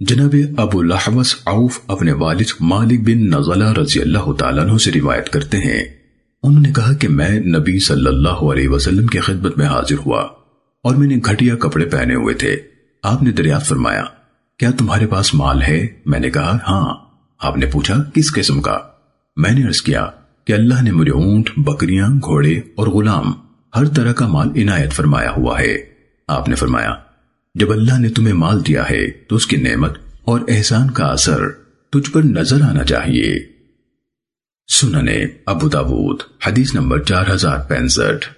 جناب ابو لحوس عوف اپنے والد مالک بن نزلہ رضی اللہ تعالیٰ عنہ سے روایت کرتے ہیں۔ انہوں نے کہا کہ میں نبی صلی اللہ علیہ وسلم کی خدمت میں حاضر ہوا اور میں نے گھٹیا کپڑے پہنے ہوئے تھے۔ آپ نے دریافت فرمایا، کیا تمہارے پاس مال ہے؟ میں نے کہا ہاں۔ آپ نے پوچھا، کس قسم کا؟ میں نے عرض کیا کہ اللہ نے مجھے اونٹ، بکریاں، گھوڑے اور غلام ہر طرح کا مال عنایت فرمایا ہوا ہے۔ آپ نے فرمایا جب اللہ نے تمہیں مال دیا ہے تو اس کی نعمت اور احسان کا اثر تجھ پر نظر آنا چاہیے۔ سننے ابو داود، حدیث نمبر چار ہزار پینسٹھ۔